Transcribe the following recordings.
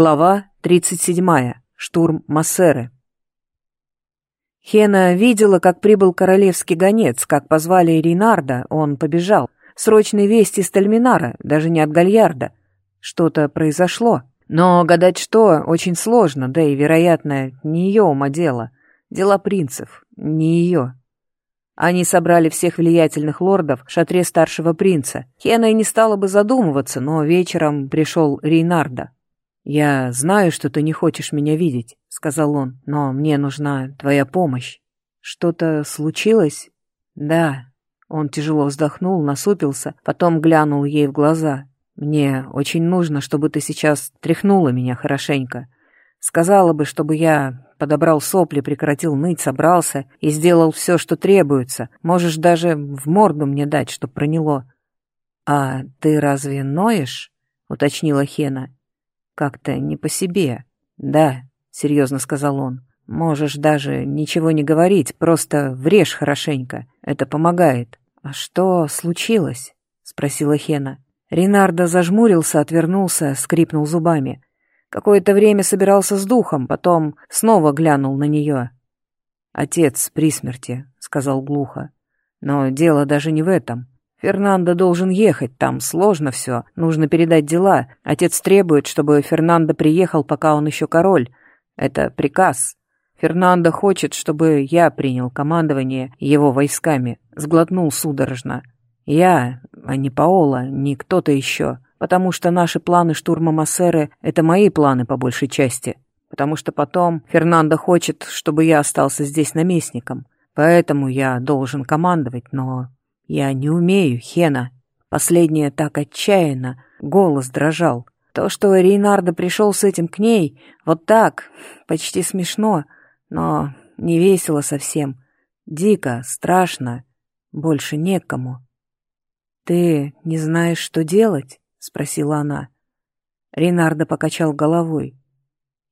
Глава 37. Штурм Массеры. Хена видела, как прибыл королевский гонец, как позвали Ринарда, он побежал. Срочные вести из Тальминара, даже не от Гальярда. Что-то произошло. Но гадать что очень сложно, да и, вероятно, не ее ума дело. Дела принцев, не ее. Они собрали всех влиятельных лордов в шатре старшего принца. Хена и не стала бы задумываться, но вечером пришел Рейнарда. «Я знаю, что ты не хочешь меня видеть», — сказал он, — «но мне нужна твоя помощь». «Что-то случилось?» «Да». Он тяжело вздохнул, насупился, потом глянул ей в глаза. «Мне очень нужно, чтобы ты сейчас тряхнула меня хорошенько. Сказала бы, чтобы я подобрал сопли, прекратил ныть, собрался и сделал все, что требуется. Можешь даже в морду мне дать, чтоб проняло». «А ты разве ноешь?» — уточнила Хена. Как-то не по себе. Да, серьезно сказал он. Можешь даже ничего не говорить, просто врежь хорошенько. Это помогает. А что случилось? Спросила Хена. Ренардо зажмурился, отвернулся, скрипнул зубами. Какое-то время собирался с духом, потом снова глянул на нее. «Отец при смерти», — сказал глухо. «Но дело даже не в этом. Фернандо должен ехать, там сложно все, нужно передать дела. Отец требует, чтобы Фернандо приехал, пока он еще король. Это приказ. Фернандо хочет, чтобы я принял командование его войсками. Сглотнул судорожно. Я, а не Паола, не кто-то еще. Потому что наши планы штурма Массеры — это мои планы по большей части. Потому что потом Фернандо хочет, чтобы я остался здесь наместником. Поэтому я должен командовать, но «Я не умею, Хена». Последняя так отчаянно, голос дрожал. То, что Рейнардо пришел с этим к ней, вот так, почти смешно, но не весело совсем. Дико, страшно, больше некому. «Ты не знаешь, что делать?» — спросила она. Рейнардо покачал головой.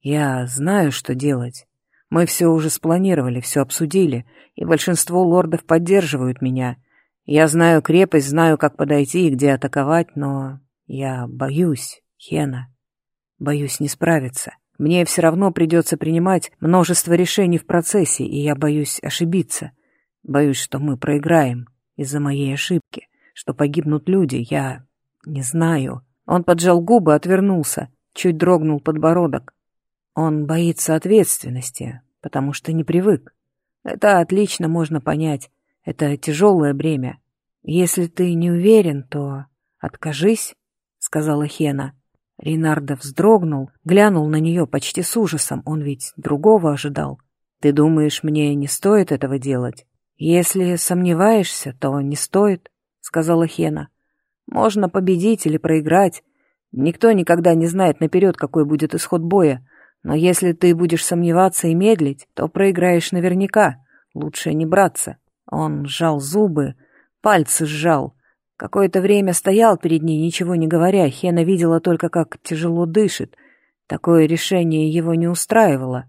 «Я знаю, что делать. Мы все уже спланировали, все обсудили, и большинство лордов поддерживают меня. Я знаю крепость, знаю, как подойти и где атаковать, но я боюсь, Хена. Боюсь не справиться. Мне все равно придется принимать множество решений в процессе, и я боюсь ошибиться. Боюсь, что мы проиграем из-за моей ошибки, что погибнут люди. Я не знаю. Он поджал губы, отвернулся, чуть дрогнул подбородок. Он боится ответственности, потому что не привык. Это отлично можно понять. Это тяжелое бремя. Если ты не уверен, то откажись, — сказала Хена. Ринардо вздрогнул, глянул на нее почти с ужасом. Он ведь другого ожидал. Ты думаешь, мне не стоит этого делать? Если сомневаешься, то не стоит, — сказала Хена. Можно победить или проиграть. Никто никогда не знает наперед, какой будет исход боя. Но если ты будешь сомневаться и медлить, то проиграешь наверняка. Лучше не браться. Он сжал зубы, пальцы сжал. Какое-то время стоял перед ней, ничего не говоря. Хена видела только, как тяжело дышит. Такое решение его не устраивало.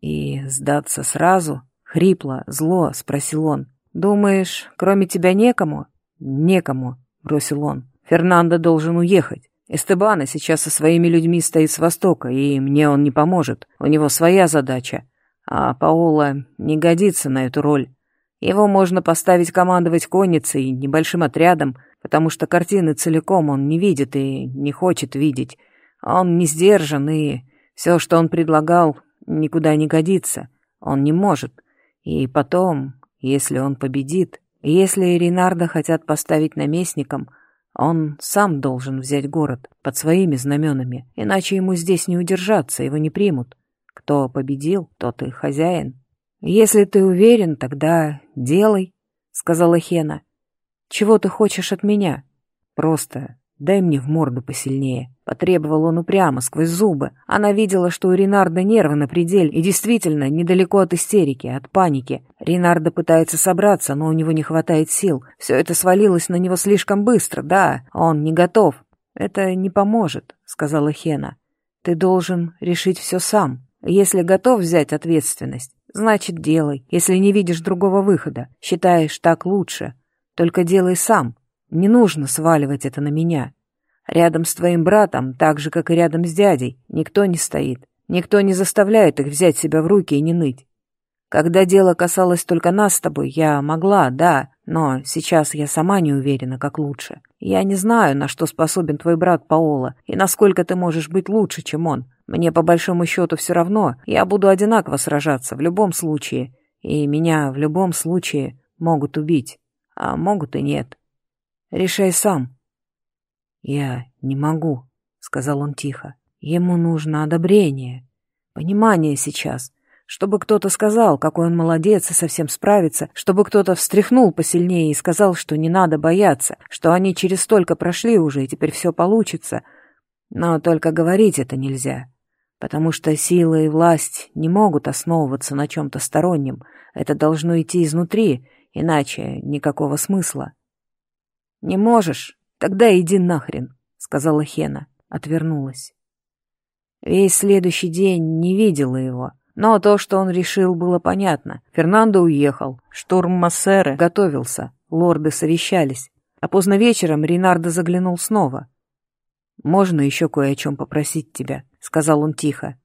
И сдаться сразу? Хрипло, зло, спросил он. «Думаешь, кроме тебя некому?» «Некому», — бросил он. «Фернандо должен уехать. Эстебана сейчас со своими людьми стоит с востока, и мне он не поможет. У него своя задача. А Паола не годится на эту роль. Его можно поставить командовать конницей, небольшим отрядом, потому что картины целиком он не видит и не хочет видеть. Он не сдержан, и все, что он предлагал, никуда не годится. Он не может. И потом, если он победит, если Ренарда хотят поставить наместником, он сам должен взять город под своими знаменами, иначе ему здесь не удержаться, его не примут. Кто победил, тот и хозяин. «Если ты уверен, тогда делай», — сказала Хена. «Чего ты хочешь от меня?» «Просто дай мне в морду посильнее», — потребовал он упрямо, сквозь зубы. Она видела, что у Ренарда нервы на пределе, и действительно недалеко от истерики, от паники. Ренардо пытается собраться, но у него не хватает сил. Все это свалилось на него слишком быстро, да, он не готов. «Это не поможет», — сказала Хена. «Ты должен решить все сам, если готов взять ответственность. Значит, делай, если не видишь другого выхода, считаешь так лучше. Только делай сам. Не нужно сваливать это на меня. Рядом с твоим братом, так же, как и рядом с дядей, никто не стоит. Никто не заставляет их взять себя в руки и не ныть. Когда дело касалось только нас с тобой, я могла, да, но сейчас я сама не уверена, как лучше. Я не знаю, на что способен твой брат Паоло, и насколько ты можешь быть лучше, чем он. Мне по большому счету все равно, я буду одинаково сражаться в любом случае, и меня в любом случае могут убить, а могут и нет. Решай сам. Я не могу, сказал он тихо. Ему нужно одобрение, понимание сейчас, чтобы кто-то сказал, какой он молодец и совсем справится, чтобы кто-то встряхнул посильнее и сказал, что не надо бояться, что они через столько прошли уже, и теперь все получится. Но только говорить это нельзя, потому что сила и власть не могут основываться на чем-то стороннем, это должно идти изнутри, иначе никакого смысла. «Не можешь? Тогда иди нахрен», — сказала Хена, отвернулась. Весь следующий день не видела его. Но то, что он решил, было понятно. Фернандо уехал, штурм Массеры готовился, лорды совещались. А поздно вечером Ринардо заглянул снова. «Можно еще кое о чем попросить тебя», — сказал он тихо.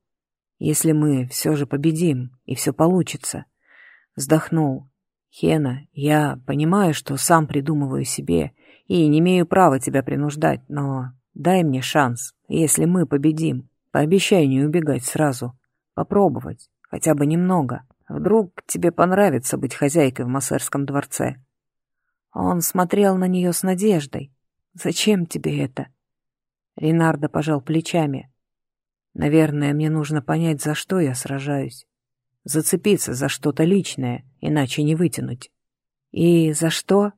«Если мы все же победим, и все получится». Вздохнул. «Хена, я понимаю, что сам придумываю себе, и не имею права тебя принуждать, но дай мне шанс, если мы победим». Пообещай не убегать сразу. Попробовать, хотя бы немного. Вдруг тебе понравится быть хозяйкой в Массерском дворце. Он смотрел на нее с надеждой. «Зачем тебе это?» Ренардо пожал плечами. «Наверное, мне нужно понять, за что я сражаюсь. Зацепиться за что-то личное, иначе не вытянуть». «И за что?»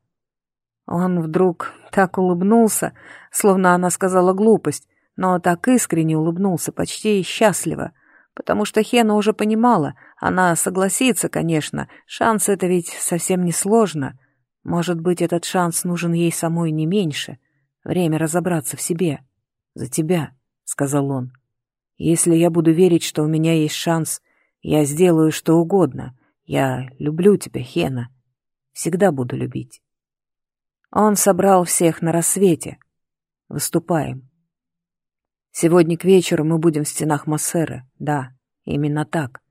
Он вдруг так улыбнулся, словно она сказала глупость, но так искренне улыбнулся, почти счастливо, потому что Хена уже понимала, она согласится, конечно, шанс это ведь совсем не сложно. Может быть, этот шанс нужен ей самой не меньше. Время разобраться в себе. «За тебя», — сказал он. «Если я буду верить, что у меня есть шанс, я сделаю что угодно. Я люблю тебя, Хена. Всегда буду любить». Он собрал всех на рассвете. «Выступаем». Сегодня к вечеру мы будем в стенах Массеры. Да, именно так.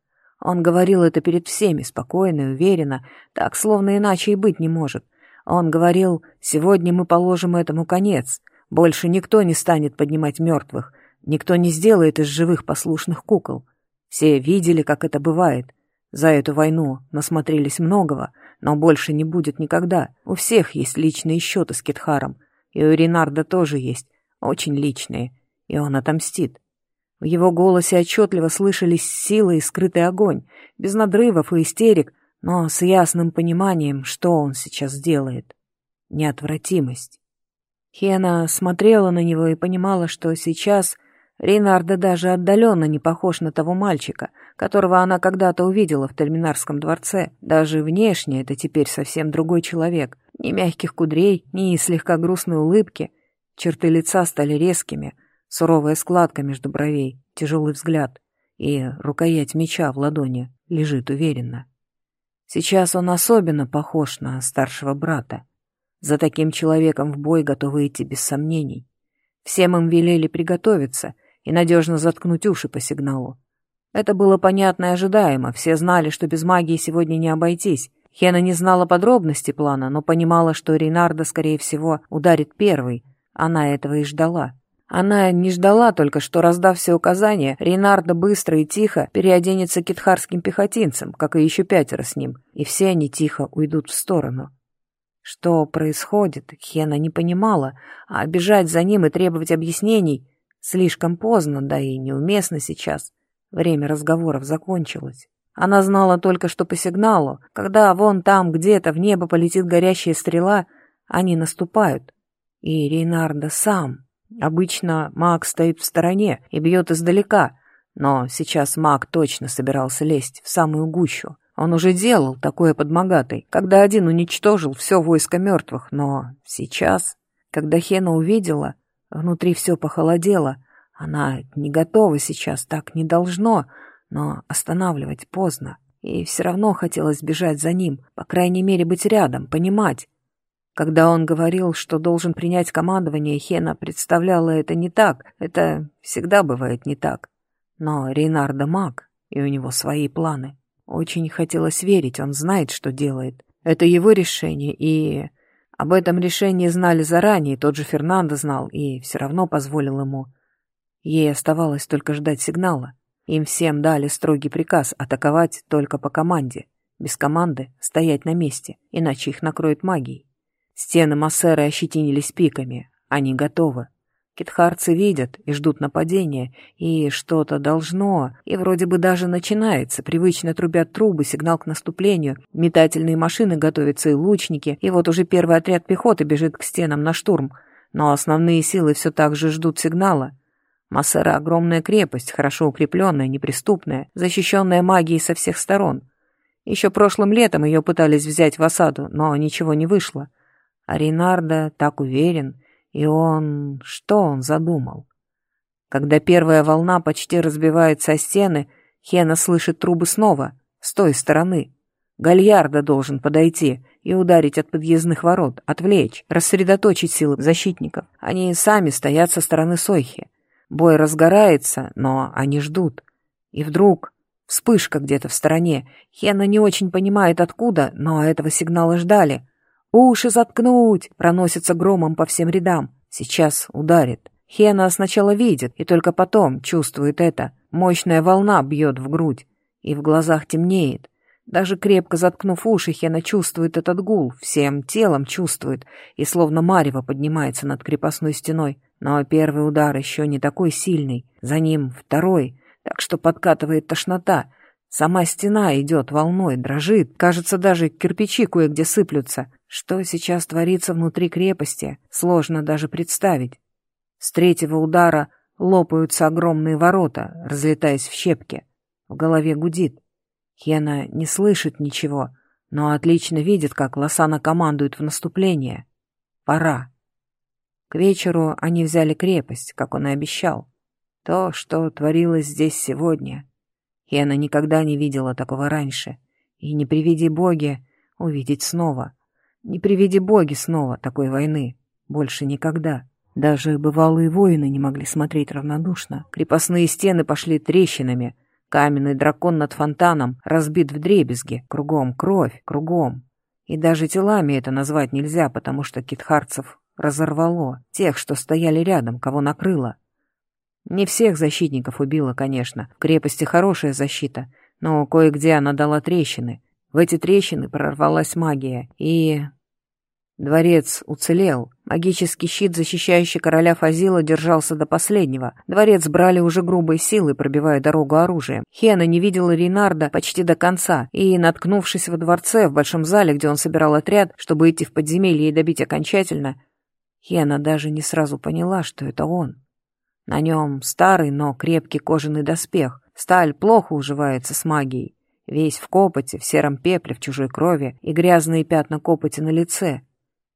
Он говорил это перед всеми, спокойно и уверенно, так, словно иначе и быть не может. Он говорил, сегодня мы положим этому конец. Больше никто не станет поднимать мертвых. Никто не сделает из живых послушных кукол. Все видели, как это бывает. За эту войну насмотрелись многого, но больше не будет никогда. У всех есть личные счеты с Китхаром. И у Ренарда тоже есть. Очень личные и он отомстит. В его голосе отчетливо слышались сила и скрытый огонь, без надрывов и истерик, но с ясным пониманием, что он сейчас делает. Неотвратимость. Хена смотрела на него и понимала, что сейчас Рейнарда даже отдаленно не похож на того мальчика, которого она когда-то увидела в Терминарском дворце. Даже внешне это теперь совсем другой человек. Ни мягких кудрей, ни слегка грустной улыбки. Черты лица стали резкими, Суровая складка между бровей, тяжелый взгляд и рукоять меча в ладони лежит уверенно. Сейчас он особенно похож на старшего брата. За таким человеком в бой готовы идти без сомнений. Всем им велели приготовиться и надежно заткнуть уши по сигналу. Это было понятно и ожидаемо, все знали, что без магии сегодня не обойтись. Хена не знала подробностей плана, но понимала, что Рейнарда, скорее всего, ударит первый. Она этого и ждала. Она не ждала только, что, раздав все указания, Рейнарда быстро и тихо переоденется китхарским пехотинцем, как и еще пятеро с ним, и все они тихо уйдут в сторону. Что происходит, Хена не понимала, а бежать за ним и требовать объяснений слишком поздно, да и неуместно сейчас. Время разговоров закончилось. Она знала только, что по сигналу, когда вон там где-то в небо полетит горящая стрела, они наступают. И Рейнарда сам Обычно маг стоит в стороне и бьет издалека, но сейчас маг точно собирался лезть в самую гущу. Он уже делал такое под Магатой, когда один уничтожил все войско мертвых, но сейчас, когда Хена увидела, внутри все похолодело. Она не готова сейчас, так не должно, но останавливать поздно. И все равно хотелось бежать за ним, по крайней мере быть рядом, понимать. Когда он говорил, что должен принять командование, Хена представляла это не так. Это всегда бывает не так. Но Рейнарда маг, и у него свои планы. Очень хотелось верить, он знает, что делает. Это его решение, и... Об этом решении знали заранее, тот же Фернандо знал, и все равно позволил ему. Ей оставалось только ждать сигнала. Им всем дали строгий приказ атаковать только по команде. Без команды стоять на месте, иначе их накроет магией. Стены Массеры ощетинились пиками. Они готовы. Китхарцы видят и ждут нападения, и что-то должно, и вроде бы даже начинается. Привычно трубят трубы, сигнал к наступлению, метательные машины готовятся и лучники, и вот уже первый отряд пехоты бежит к стенам на штурм. Но основные силы все так же ждут сигнала. Массера — огромная крепость, хорошо укрепленная, неприступная, защищенная магией со всех сторон. Еще прошлым летом ее пытались взять в осаду, но ничего не вышло. А Рейнарда так уверен — и он... Что он задумал? Когда первая волна почти разбивается о стены, Хена слышит трубы снова, с той стороны. Гальярда должен подойти и ударить от подъездных ворот, отвлечь, рассредоточить силы защитников. Они сами стоят со стороны Сойхи. Бой разгорается, но они ждут. И вдруг вспышка где-то в стороне. Хена не очень понимает откуда, но этого сигнала ждали — «Уши заткнуть!» проносится громом по всем рядам. Сейчас ударит. Хена сначала видит и только потом чувствует это. Мощная волна бьет в грудь, и в глазах темнеет. Даже крепко заткнув уши, Хена чувствует этот гул, всем телом чувствует, и словно марево поднимается над крепостной стеной. Но первый удар еще не такой сильный, за ним второй, так что подкатывает тошнота. Сама стена идет волной, дрожит, кажется, даже кирпичи кое-где сыплются. Что сейчас творится внутри крепости, сложно даже представить. С третьего удара лопаются огромные ворота, разлетаясь в щепки. В голове гудит. Хена не слышит ничего, но отлично видит, как Лосана командует в наступление. Пора. К вечеру они взяли крепость, как он и обещал. То, что творилось здесь сегодня. Хена никогда не видела такого раньше. И не приведи боги увидеть снова — не приведи боги снова такой войны. Больше никогда. Даже бывалые воины не могли смотреть равнодушно. Крепостные стены пошли трещинами. Каменный дракон над фонтаном разбит в дребезги. Кругом кровь, кругом. И даже телами это назвать нельзя, потому что китхарцев разорвало. Тех, что стояли рядом, кого накрыло. Не всех защитников убило, конечно. В крепости хорошая защита, но кое-где она дала трещины. В эти трещины прорвалась магия, и... Дворец уцелел. Магический щит, защищающий короля Фазила, держался до последнего. Дворец брали уже грубой силой, пробивая дорогу оружием. Хена не видела Рейнарда почти до конца, и, наткнувшись во дворце, в большом зале, где он собирал отряд, чтобы идти в подземелье и добить окончательно, Хена даже не сразу поняла, что это он. На нем старый, но крепкий кожаный доспех. Сталь плохо уживается с магией. Весь в копоте, в сером пепле, в чужой крови и грязные пятна копоти на лице.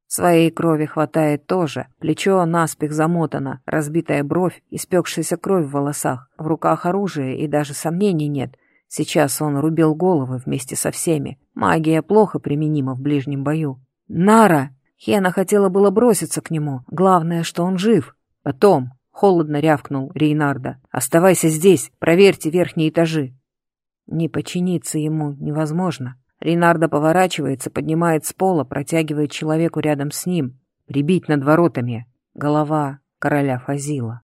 Своей крови хватает тоже. Плечо наспех замотано, разбитая бровь, испекшаяся кровь в волосах. В руках оружие и даже сомнений нет. Сейчас он рубил головы вместе со всеми. Магия плохо применима в ближнем бою. «Нара!» Хена хотела было броситься к нему. Главное, что он жив. Потом, холодно рявкнул Рейнарда. «Оставайся здесь, проверьте верхние этажи». Не подчиниться ему невозможно. Ренардо поворачивается, поднимает с пола, протягивает человеку рядом с ним. Прибить над воротами. Голова короля Фазила.